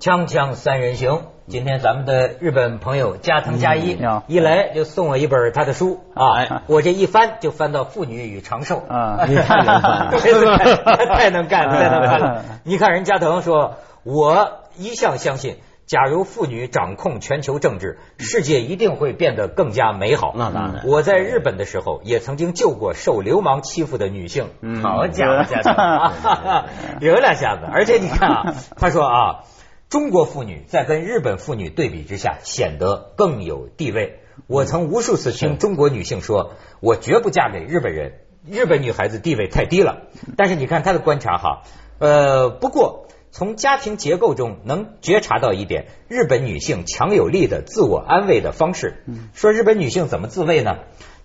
锵锵三人行，今天咱们的日本朋友加藤加一、一来就送我一本他的书。啊，我这一翻就翻到《妇女与长寿》啊，你太能翻了，太能干了，太能干了。你看人加藤说，我一向相信，假如妇女掌控全球政治，世界一定会变得更加美好。那当然，我在日本的时候也曾经救过受流氓欺负的女性。好家伙，加藤。有两下子，而且你看啊，他说啊。中国妇女在跟日本妇女对比之下，显得更有地位。我曾无数次听中国女性说：“我绝不嫁给日本人，日本女孩子地位太低了。”但是你看她的观察哈，呃，不过从家庭结构中能觉察到一点，日本女性强有力的自我安慰的方式。说日本女性怎么自慰呢？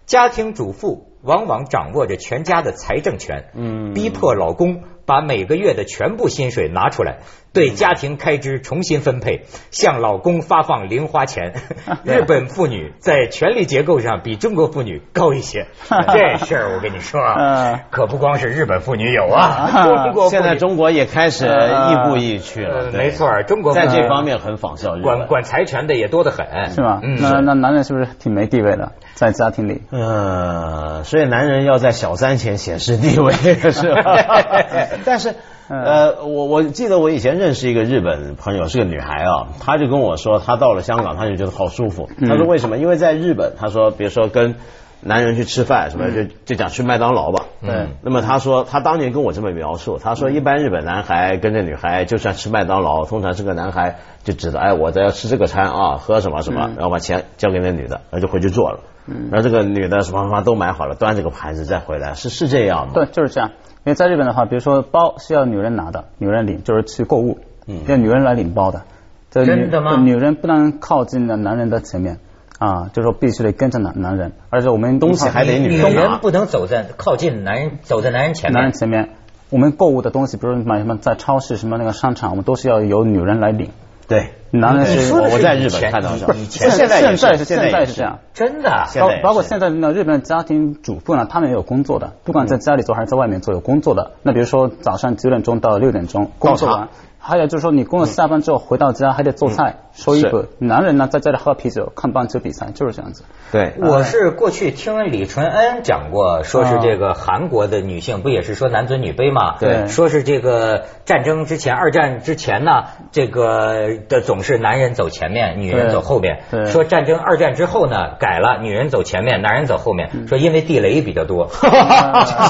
家庭主妇往往掌握着全家的财政权，嗯，逼迫老公把每个月的全部薪水拿出来。对家庭开支重新分配，向老公发放零花钱。日本妇女在权力结构上比中国妇女高一些，这事儿我跟你说，可不光是日本妇女有啊，中国现在中国也开始亦步亦趋了。没错，中国在这方面很仿效日，管管财权的也多得很，是吧？那那男人是不是挺没地位的，在家庭里？呃，所以男人要在小三前显示地位，是吧？但是。呃，我我记得我以前认识一个日本朋友，是个女孩啊，她就跟我说，她到了香港，她就觉得好舒服。她说为什么？因为在日本，她说，比如说跟男人去吃饭什么，就就讲去麦当劳吧。嗯。那么他说，他当年跟我这么描述，他说一般日本男孩跟着女孩，就算吃麦当劳，通常是个男孩就指着，哎，我在要吃这个餐啊，喝什么什么，然后把钱交给那女的，然后就回去做了。嗯。然后这个女的什么什么都买好了，端这个盘子再回来，是是这样吗？对，就是这样。因为在日本的话，比如说包是要女人拿的，女人领，就是去购物，要女人来领包的。真的吗？女人不能靠近的男人的前面啊，就是说必须得跟着男男人，而且我们东西还得女人不能走在靠近男人，走在男人前面。男人前面，我们购物的东西，比如买什么在超市什么那个商场，我们都是要由女人来领。对，男人是我在日本看到的，现在现在是现在是这样，真的，包包括现在那日本的家庭主妇呢，他们也有工作的，不管在家里做还是在外面做，有工作的。那比如说早上九点钟到六点钟工作完。还有就是说，你工作下班之后回到家还得做菜、收衣服。男人呢，在家里喝啤酒、看棒球比赛，就是这样子。对，我是过去听李淳恩讲过，说是这个韩国的女性不也是说男尊女卑嘛？对，说是这个战争之前、二战之前呢，这个的总是男人走前面，女人走后面。对，说战争二战之后呢，改了，女人走前面，男人走后面。说因为地雷比较多。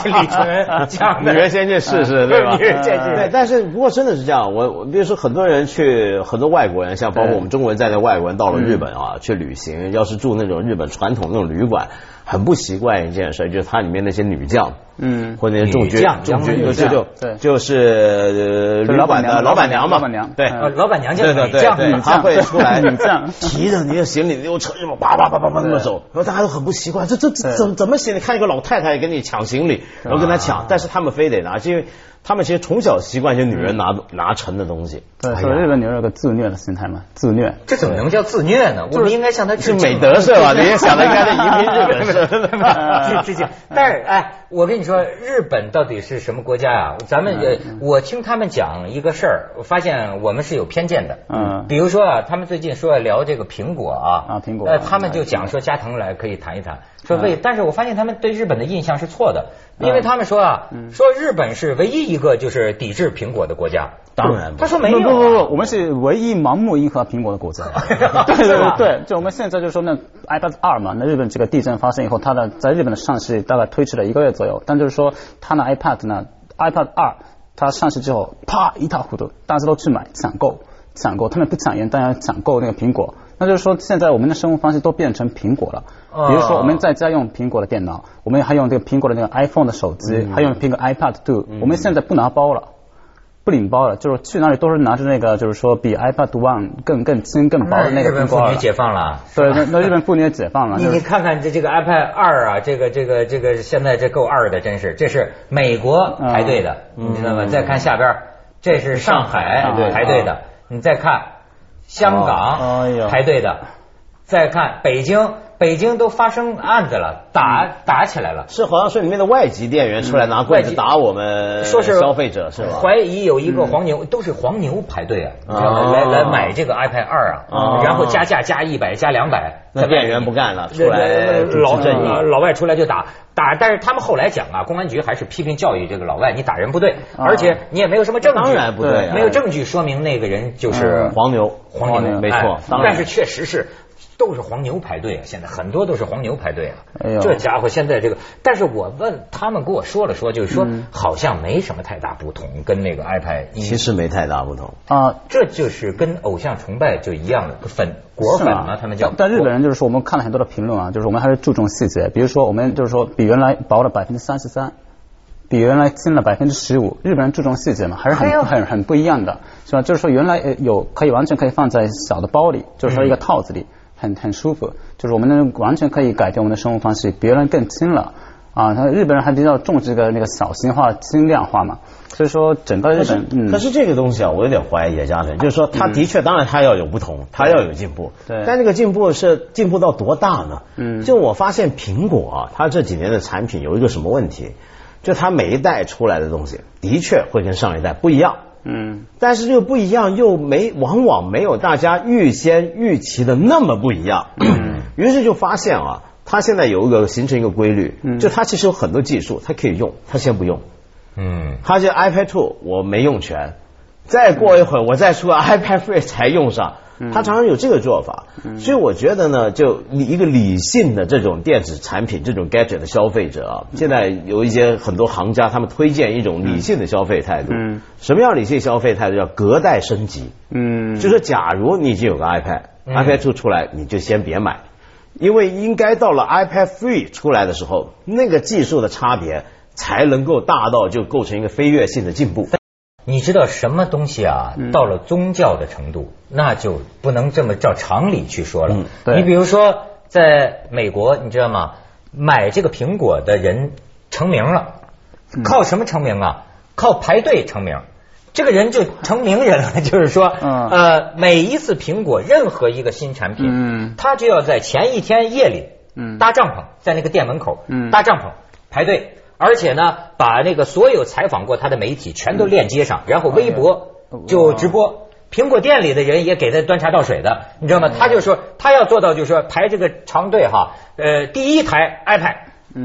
李淳恩讲的。女人先去试试，对吧？女人先去。对，但是不过真的是这样，我。比如说，很多人去，很多外国人，像包括我们中国人在内外国人到了日本啊，去旅行，要是住那种日本传统那种旅馆，很不习惯一件事，就是它里面那些女将，嗯，或者那些重军，重军就就就就是老板的老板娘嘛，老板娘，对，老板娘叫女将，他会出来提着你的行李，又车又叭叭叭叭叭那么走，然后大家都很不习惯，这这怎怎么行？李？看一个老太太跟你抢行李，然后跟他抢，但是他们非得拿，因为。他们其实从小习惯就女人拿拿沉的东西，对，所以日本女人有个自虐的心态嘛，自虐，这怎么能叫自虐呢？我们应该向她是美德是吧？你也想的应该是移民日本是 致敬。但是哎，我跟你说，日本到底是什么国家呀？咱们呃，我听他们讲一个事儿，我发现我们是有偏见的。嗯，比如说啊，他们最近说要聊这个苹果啊，啊苹果，呃，他们就讲说加藤来可以谈一谈。说为，但是我发现他们对日本的印象是错的，因为他们说啊，说日本是唯一一个就是抵制苹果的国家。当然，他说没有，不不不，我们是唯一盲目迎合苹果的国家。对对对对，就我们现在就说那 iPad 二嘛，那日本这个地震发生以后，它的在日本的上市大概推迟了一个月左右，但就是说它的 iPad 呢，iPad 二它上市之后，啪一塌糊涂，大家都去买抢购抢购，他们不抢盐，大家抢购那个苹果。那就是说，现在我们的生活方式都变成苹果了。比如说，我们在家用苹果的电脑，我们还用这个苹果的那个 iPhone 的手机，还用苹果 iPad Two。我们现在不拿包了，不领包了，就是去哪里都是拿着那个，就是说比 iPad One 更更轻更薄的那个日本妇女解放了，对，那那日本妇女也解放了。你你看看这这个 iPad 二啊，这个这个这个现在这够二的，真是，这是美国排队的，你知道吗？再看下边，这是上海排队的，你再看。香港排队的，再看北京北京都发生案子了，打打起来了。是好像说里面的外籍店员出来拿棍子打我们，说是消费者是吧？怀疑有一个黄牛，都是黄牛排队啊，来来买这个 iPad 二啊，然后加价加一百加两百，那店员不干了，出来老老外出来就打打，但是他们后来讲啊，公安局还是批评教育这个老外，你打人不对，而且你也没有什么证据，当然不对，没有证据说明那个人就是黄牛，黄牛没错，但是确实是。都是黄牛排队啊！现在很多都是黄牛排队啊！哎这家伙现在这个，但是我问他们跟我说了说，就是说好像没什么太大不同，跟那个 iPad 其实没太大不同啊，这就是跟偶像崇拜就一样的粉果粉嘛，他们叫。但日本人就是说，我们看了很多的评论啊，就是我们还是注重细节，比如说我们就是说比原来薄了百分之三十三，比原来轻了百分之十五，日本人注重细节嘛，还是很很很不一样的，是吧？就是说原来有可以完全可以放在小的包里，就是说一个套子里。很很舒服，就是我们能完全可以改变我们的生活方式，别人更轻了。啊！他日本人还比较重这个那个小型化、轻量化嘛，所以说整个日本，可是这个东西啊，我有点怀疑叶嘉诚，就是说他的确，当然他要有不同，他要有进步，对，但这个进步是进步到多大呢？嗯，就我发现苹果啊，它这几年的产品有一个什么问题，就它每一代出来的东西的确会跟上一代不一样。嗯，但是这个不一样又没往往没有大家预先预期的那么不一样，嗯。于是就发现啊，它现在有一个形成一个规律，就它其实有很多技术，它可以用，它先不用，嗯，它这 iPad Two 我没用全，再过一会儿我再出 iPad Three 才用上。他常常有这个做法，所以我觉得呢，就一个理性的这种电子产品、这种 gadget 的消费者啊，现在有一些很多行家，他们推荐一种理性的消费态度。嗯，什么样理性消费态度？叫隔代升级。嗯，就说假如你已经有个 iPad，iPad Two 出来，你就先别买，因为应该到了 iPad Three 出来的时候，那个技术的差别才能够大到就构成一个飞跃性的进步。你知道什么东西啊？到了宗教的程度，那就不能这么照常理去说了。你比如说，在美国，你知道吗？买这个苹果的人成名了，靠什么成名啊？靠排队成名。这个人就成名人了，就是说，呃，每一次苹果任何一个新产品，他就要在前一天夜里搭帐篷，在那个店门口搭帐篷排队。而且呢，把那个所有采访过他的媒体全都链接上，然后微博就直播。苹果店里的人也给他端茶倒水的，你知道吗？他就说他要做到，就是说排这个长队哈，呃，第一台 iPad。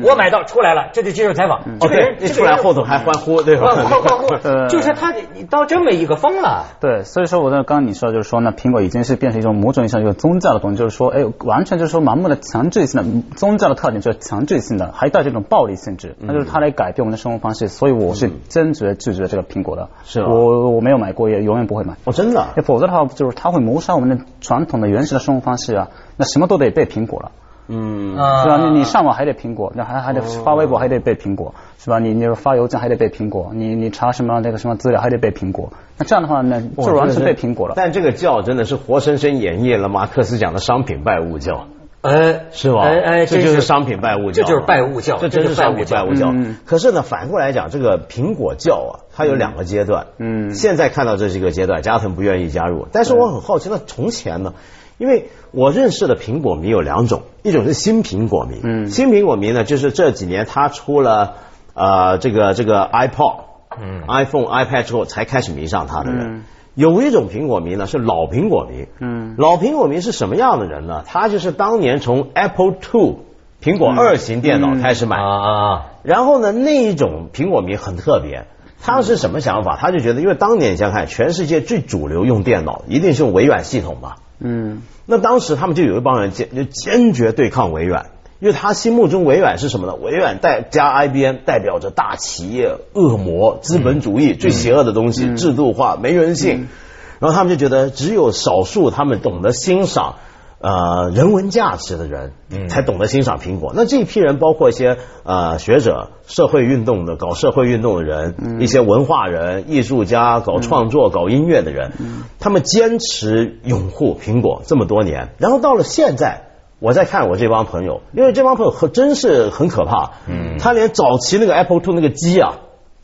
我买到出来了，这就接受采访。这个人一出来后头还欢呼，对吧？欢欢呼，就是他你到这么一个疯了。对，所以说我在刚刚你说就是说呢，苹果已经是变成一种某种意义上一个宗教的东西，就是说，哎，完全就是说盲目的强制性的宗教的特点就是强制性的，还带这种暴力性质，那就是它来改变我们的生活方式。所以我是坚决拒绝这个苹果的。是我我没有买过，也永远不会买。哦，真的？否则的话，就是它会谋杀我们的传统的原始的生活方式啊，那什么都得被苹果了。嗯，是吧？你你上网还得苹果，那还还得发微博还得背苹果，是吧？你你发邮件还得背苹果，你你查什么那个什么资料还得背苹果。那这样的话，那就完全背苹果了。但这个教真的是活生生演绎了马克思讲的商品拜物教，哎，是吧？哎哎，这就是商品拜物教，这就是拜物教，这真是商品拜物教。可是呢，反过来讲，这个苹果教啊，它有两个阶段。嗯，现在看到这是一个阶段，加藤不愿意加入，但是我很好奇，那从前呢？因为我认识的苹果迷有两种，一种是新苹果迷，嗯，新苹果迷呢，就是这几年他出了呃这个这个 iPod，嗯，iPhone、iPad 之后才开始迷上他的人。有一种苹果迷呢是老苹果迷，嗯，老苹果迷是什么样的人呢？他就是当年从 Apple Two 苹果二型电脑开始买啊，然后呢那一种苹果迷很特别，他是什么想法？他就觉得，因为当年你想看，全世界最主流用电脑一定是用微软系统吧。嗯，那当时他们就有一帮人坚就坚决对抗微软，因为他心目中微软是什么呢？微软代加 IBM 代表着大企业、恶魔、资本主义最邪恶的东西，制度化、没人性。然后他们就觉得只有少数他们懂得欣赏。呃，人文价值的人才懂得欣赏苹果。那这一批人包括一些呃学者、社会运动的、搞社会运动的人，一些文化人、艺术家、搞创作、搞音乐的人，他们坚持拥护苹果这么多年。然后到了现在，我在看我这帮朋友，因为这帮朋友很真是很可怕。嗯，他连早期那个 Apple Two 那个机啊，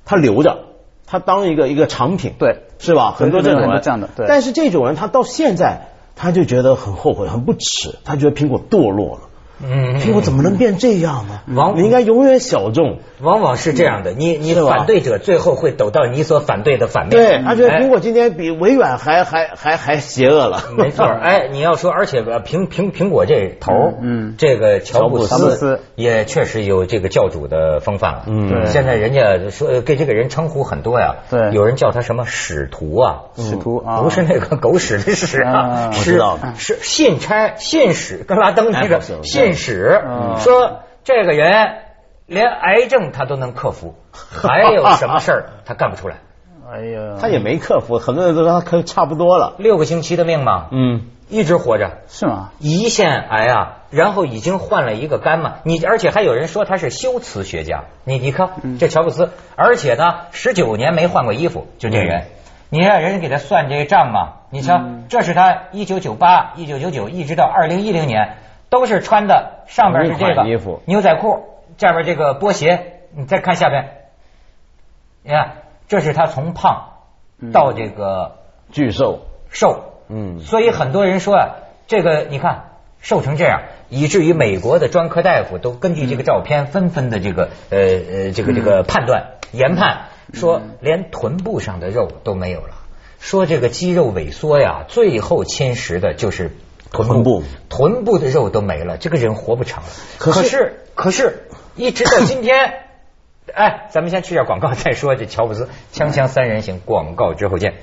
他留着，他当一个一个藏品，对，是吧？很多这种人这样的，对。但是这种人他到现在。他就觉得很后悔，很不耻，他觉得苹果堕落了，嗯，苹果怎么能变这样呢？往你应该永远小众。往往是这样的，你你反对者最后会走到你所反对的反面。对，而且苹果今天比微软还还还还邪恶了。没错，哎，你要说，而且苹苹苹果这头，嗯，这个乔布斯也确实有这个教主的风范了。嗯，现在人家说给这个人称呼很多呀，对，有人叫他什么使徒啊，使徒啊，不是那个狗屎的屎啊，是是信差信使，跟拉登那个信使，说这个人。连癌症他都能克服，还有什么事儿他干不出来？哎呀，他也没克服，很多人都说他可差不多了，六个星期的命嘛，嗯，一直活着。是吗？胰腺癌啊，然后已经换了一个肝嘛，你而且还有人说他是修辞学家，你你看这乔布斯，而且呢十九年没换过衣服，就这人，你让人家给他算这账嘛，你瞧，这是他一九九八、一九九九一直到二零一零年都是穿的上边是这个衣服。牛仔裤。下边这个波鞋，你再看下边，你看，这是他从胖到这个巨瘦。瘦，嗯，所以很多人说啊，这个你看瘦成这样，以至于美国的专科大夫都根据这个照片纷纷的这个呃呃这个这个判断研判，说连臀部上的肉都没有了，说这个肌肉萎缩呀，最后侵蚀的就是臀部，臀部的肉都没了，这个人活不长了。可是可是。一直到今天，哎，咱们先去点广告再说。这乔布斯锵锵三人行，广告之后见。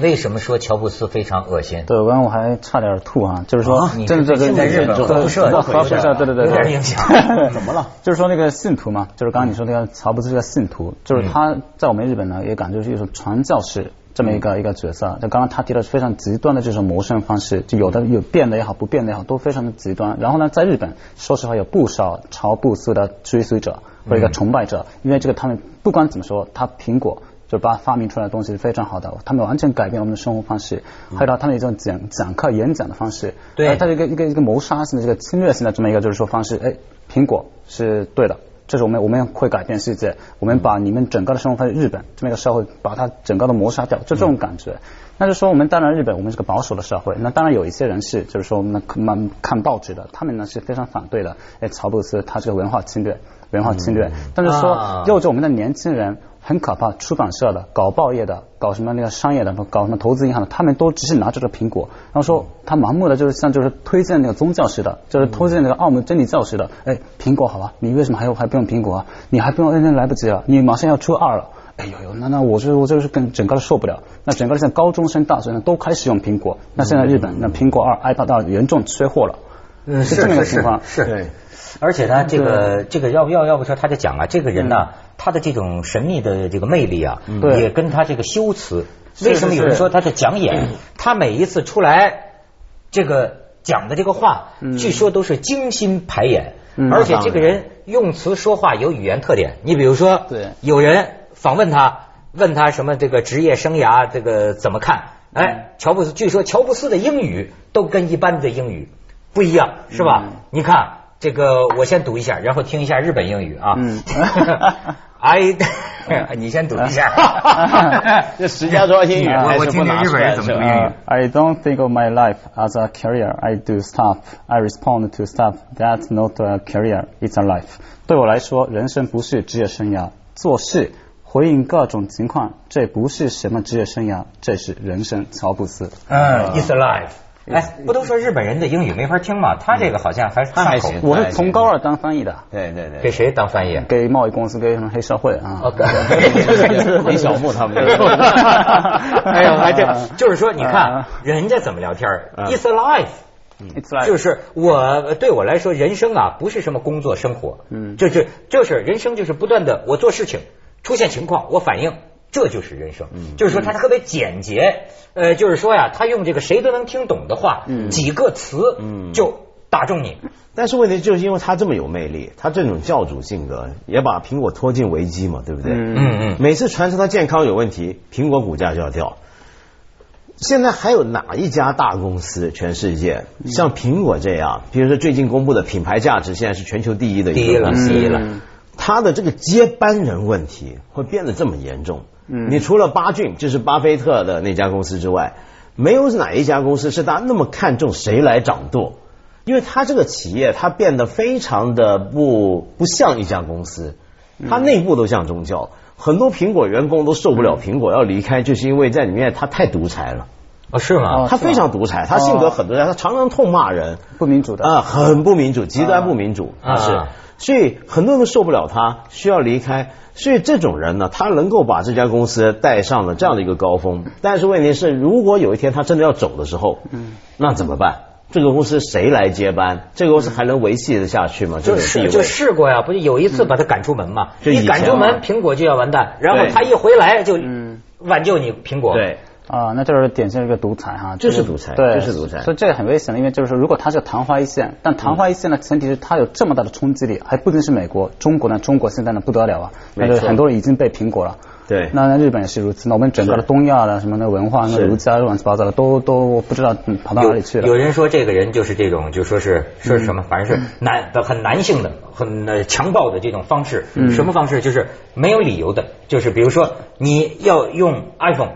为什么说乔布斯非常恶心？对，刚刚我还差点吐啊，就是说，这这个在日本核辐射，核辐射，对对对，有点影响。怎么了？就是说那个信徒嘛，就是刚刚你说那个乔布斯这个信徒，就是他在我们日本呢，也感觉是一种传教士。这么一个一个角色，就刚刚他提的非常极端的这种谋生方式，就有的有变的也好，不变的也好，都非常的极端。然后呢，在日本，说实话有不少乔布斯的追随者或者一个崇拜者，因为这个他们不管怎么说，他苹果就把发明出来的东西是非常好的，他们完全改变了我们的生活方式。还有到他们一种讲讲课演讲的方式，对，他一个一个一个谋杀性的这个侵略性的这么一个就是说方式，哎，苹果是对的。这是我们我们会改变世界，我们把你们整个的生活方式日本这么一个社会，把它整个的谋杀掉，就这种感觉。那就说我们当然日本我们是个保守的社会，那当然有一些人是就是说那看看报纸的，他们呢是非常反对的。哎，乔布斯他是个文化侵略，文化侵略。但是说，又着我们的年轻人。很可怕，出版社的、搞报业的、搞什么那个商业的、搞什么投资银行的，他们都只是拿着这个苹果，然后说他盲目的就是像就是推荐那个宗教似的，就是推荐那个澳门真理教似的。哎，苹果好吧，你为什么还有还不用苹果啊？你还不用，那来不及了，你马上要出二了。哎呦呦，那那我这我就是跟整个的受不了。那整个现在高中生、大学生都开始用苹果，那现在日本那苹果二、iPad 二严重缺货了，嗯，是这么个情况，是对。而且呢，这个这个要不要要不说他就讲啊，这个人呢，他的这种神秘的这个魅力啊，也跟他这个修辞。为什么有人说他的讲演？他每一次出来这个讲的这个话，据说都是精心排演，而且这个人用词说话有语言特点。你比如说，有人访问他，问他什么这个职业生涯这个怎么看？哎，乔布斯据说乔布斯的英语都跟一般的英语不一样，是吧？你看。这个我先读一下，然后听一下日本英语啊。嗯，I，你先读一下。这石家庄英语，我听听日本人怎么读英语。I don't think of my life as a career. I do stuff. I respond to stuff. That's not a career. It's a life. 对我来说，人生不是职业生涯，做事回应各种情况，这不是什么职业生涯，这是人生。乔布斯。嗯，It's a life. 哎，不都说日本人的英语没法听吗？他这个好像还还口。我是从高二当翻译的。对对对。给谁当翻译？给贸易公司，给什么黑社会啊？李小牧他们。哎呀，还这，就是说，你看人家怎么聊天？It's a life，就是我对我来说，人生啊，不是什么工作生活，嗯，就是就是人生就是不断的我做事情，出现情况我反应。这就是人生，就是说他特别简洁，呃，就是说呀，他用这个谁都能听懂的话，几个词就打中你。但是问题就是因为他这么有魅力，他这种教主性格也把苹果拖进危机嘛，对不对？嗯嗯。每次传出他健康有问题，苹果股价就要掉。现在还有哪一家大公司全世界像苹果这样？比如说最近公布的品牌价值，现在是全球第一的第一了，第一了。他的这个接班人问题会变得这么严重？你除了巴郡，就是巴菲特的那家公司之外，没有哪一家公司是大家那么看重谁来掌舵，因为他这个企业它变得非常的不不像一家公司，它内部都像宗教，很多苹果员工都受不了苹果要离开，就是因为在里面他太独裁了。哦，是吗？他非常独裁，他性格很独裁，他常常痛骂人，不民主的。啊，很不民主，极端不民主啊，是，所以很多人都受不了他，需要离开。所以这种人呢，他能够把这家公司带上了这样的一个高峰。但是问题是，如果有一天他真的要走的时候，嗯，那怎么办？这个公司谁来接班？这个公司还能维系得下去吗？就是就试过呀，不就有一次把他赶出门嘛？一赶出门，苹果就要完蛋。然后他一回来就挽救你苹果。对。啊，那就是典型一个独裁哈，就是独裁，对，就是独裁，所以这个很危险的，因为就是说，如果它是昙花一现，但昙花一现的，前提是它有这么大的冲击力，还不仅是美国，中国呢，中国现在呢不得了啊，那就很多人已经被苹果了，对，那那日本也是如此，那我们整个的东亚的什么的文化，那儒家乱七八糟的都都不知道跑到哪里去了。有人说这个人就是这种，就说是说什么，反正是男的很男性的，很强暴的这种方式，什么方式？就是没有理由的，就是比如说你要用 iPhone，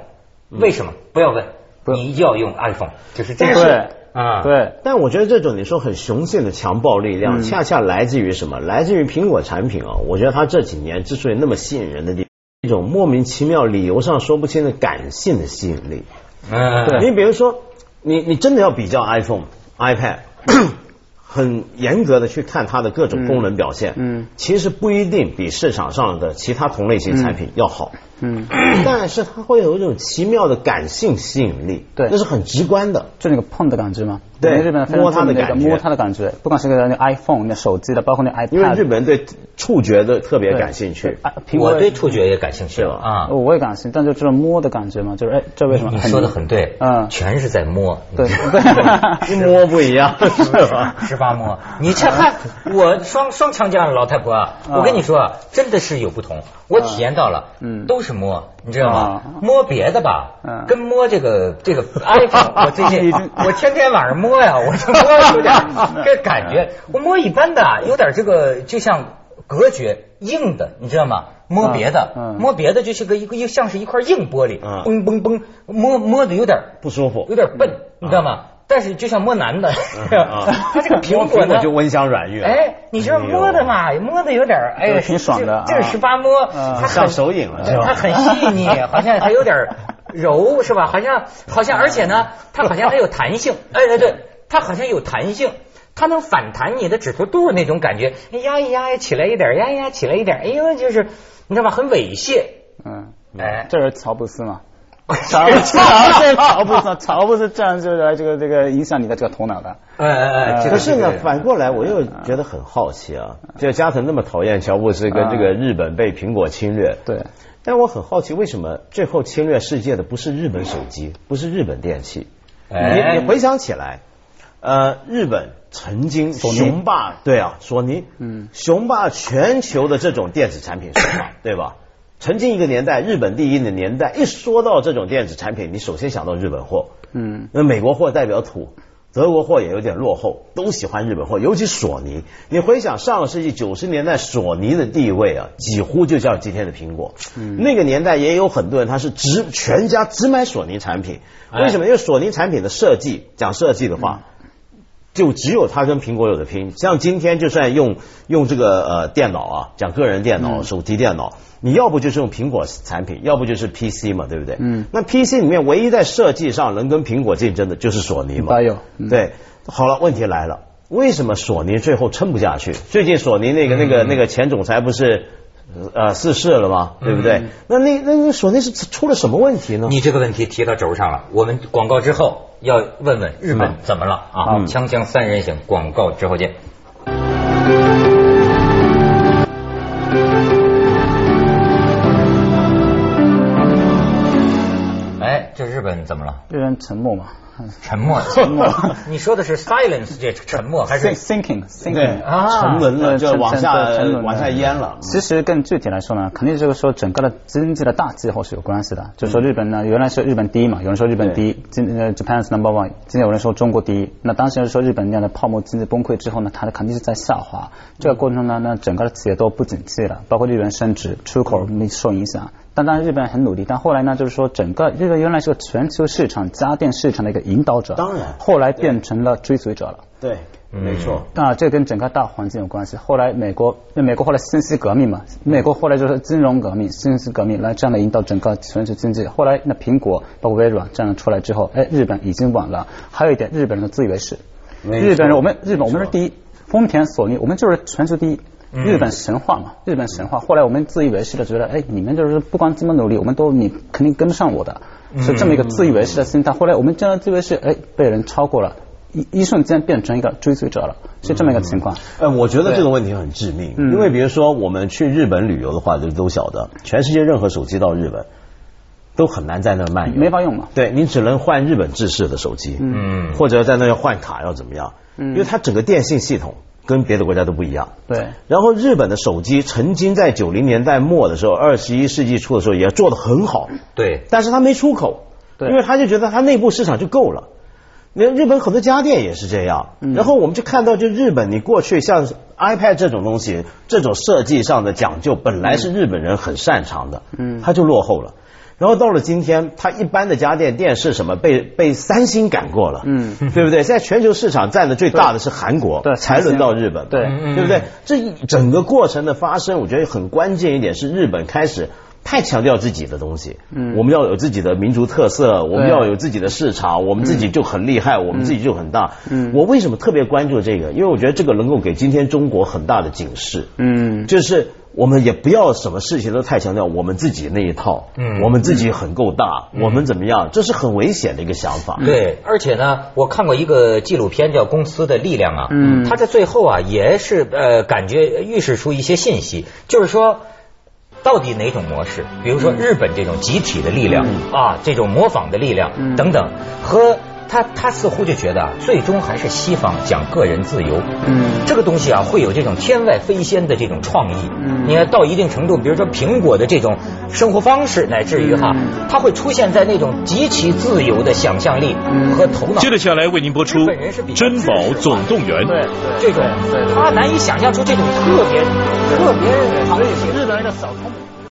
为什么？不要问。你要用 iPhone，就是这样啊，对。但我觉得这种你说很雄性的强暴力量，恰恰来自于什么？来自于苹果产品啊。我觉得它这几年之所以那么吸引人的地，一种莫名其妙、理由上说不清的感性的吸引力。嗯，对。你比如说，你你真的要比较 iPhone、iPad，很严格的去看它的各种功能表现，嗯，其实不一定比市场上的其他同类型产品要好。嗯，但是它会有一种奇妙的感性吸引力，对，那是很直观的，就那个碰的感知吗？对，日本摸它的感觉，摸它的感觉，不管是个那 iPhone 那手机的，包括那 iPad，因为日本人对触觉的特别感兴趣，我对触觉也感兴趣了啊，我也感兴趣，但就这种摸的感觉嘛，就是哎，这为什么？你说的很对，嗯，全是在摸，对，一摸不一样，是吧？十八摸，你这还我双双枪将老太婆，我跟你说，真的是有不同，我体验到了，嗯，都是摸。你知道吗？摸别的吧，跟摸这个这个 iPhone，我最近我天天晚上摸呀，我就摸有点 这感觉。我摸一般的，有点这个就像隔绝硬的，你知道吗？摸别的，摸别的就是个一个又像是一块硬玻璃，嘣嘣嘣，摸摸的有点不舒服，有点笨，你知道吗？但是就像摸男的，他这个苹果呢就温香软玉。哎，你这摸的嘛，摸的有点哎，挺爽的。这是十八摸，它上手瘾了，它很细腻，好像还有点柔，是吧？好像好像，而且呢，它好像还有弹性。哎对对，它好像有弹性，它能反弹你的指头肚那种感觉，压一压起来一点，压一压起来一点，哎呦，就是你知道吧？很猥亵。嗯，哎，这是乔布斯嘛？乔乔布斯，乔布斯这样就来这个这个影响你的这个头脑的。哎哎哎！可是呢，反过来我又觉得很好奇啊，就加藤那么讨厌乔布斯跟这个日本被苹果侵略，对。但我很好奇，为什么最后侵略世界的不是日本手机，不是日本电器？你你回想起来，呃，日本曾经雄霸，对啊，索尼，嗯，雄霸全球的这种电子产品市场，对吧？曾经一个年代，日本第一的年代，一说到这种电子产品，你首先想到日本货。嗯，那美国货代表土，德国货也有点落后，都喜欢日本货，尤其索尼。你回想上个世纪九十年代，索尼的地位啊，几乎就像今天的苹果。嗯，那个年代也有很多人，他是只全家只买索尼产品。为什么？因为索尼产品的设计，讲设计的话，就只有它跟苹果有的拼。像今天，就算用用这个呃电脑啊，讲个人电脑、手提电脑。你要不就是用苹果产品，要不就是 PC 嘛，对不对？嗯。那 PC 里面唯一在设计上能跟苹果竞争的就是索尼嘛。有。对。好了，问题来了，为什么索尼最后撑不下去？最近索尼那个那个那个前总裁不是呃逝世了吗？对不对？那那那索尼是出了什么问题呢？你这个问题提到轴上了。我们广告之后要问问日本怎么了啊？锵锵三人行，广告之后见。怎么了？日本沉默嘛？沉默，沉默。你说的是 silence 这沉默还是 thinking？thinking 啊，沉沦了，就往下往下淹了。其实更具体来说呢，肯定就是说整个的经济的大气候是有关系的。就是说日本呢，原来是日本第一嘛，有人说日本第一，今呃 Japan's number one，今天有人说中国第一。那当时是说日本那样的泡沫经济崩溃之后呢，它的肯定是在下滑。这个过程中呢，那整个的企业都不景气了，包括日元升值，出口没受影响。但当然日本很努力，但后来呢，就是说整个日本原来是个全球市场家电市场的一个引导者，当然，后来变成了追随者了。对，没错。啊，这跟整个大环境有关系。后来美国，那美国后来信息革命嘛，美国后来就是金融革命、信息革命来这样的引导整个全球经济。后来那苹果包括微软这样出来之后，哎，日本已经晚了。还有一点，日本人的自以为是。日本人，我们日本我们是第一，丰田、索尼，我们就是全球第一。日本神话嘛，日本神话。后来我们自以为是的觉得，哎，你们就是不管怎么努力，我们都你肯定跟不上我的，是这么一个自以为是的心态。后来我们这样自以为是，哎，被人超过了，一一瞬间变成一个追随者了，是这么一个情况。呃，我觉得这个问题很致命，因为比如说我们去日本旅游的话，就都晓得，全世界任何手机到日本都很难在那漫游，没法用嘛。对你只能换日本制式的手机，嗯，或者在那要换卡要怎么样？嗯，因为它整个电信系统。跟别的国家都不一样。对。然后日本的手机曾经在九零年代末的时候，二十一世纪初的时候也做得很好。对。但是它没出口。对。因为他就觉得他内部市场就够了。连日本很多家电也是这样。嗯。然后我们就看到，就日本，你过去像 iPad 这种东西，这种设计上的讲究，本来是日本人很擅长的。嗯。他就落后了。然后到了今天，它一般的家电、电视什么被被三星赶过了，嗯，对不对？现在全球市场占的最大的是韩国，对，才轮到日本，对，对不对？这一整个过程的发生，我觉得很关键一点是日本开始太强调自己的东西，嗯，我们要有自己的民族特色，我们要有自己的市场，我们自己就很厉害，我们自己就很大。嗯，我为什么特别关注这个？因为我觉得这个能够给今天中国很大的警示，嗯，就是。我们也不要什么事情都太强调我们自己那一套，嗯，我们自己很够大，我们怎么样？这是很危险的一个想法。对，而且呢，我看过一个纪录片叫《公司的力量》啊，嗯，他在最后啊也是呃感觉预示出一些信息，就是说到底哪种模式，比如说日本这种集体的力量啊，这种模仿的力量等等和。他他似乎就觉得，最终还是西方讲个人自由，嗯，这个东西啊，会有这种天外飞仙的这种创意。嗯，你看到一定程度，比如说苹果的这种生活方式，乃至于哈，它会出现在那种极其自由的想象力和头脑。接着下来为您播出《珍宝总动员》。对，这种他难以想象出这种特别特别，所以日本人的小聪明。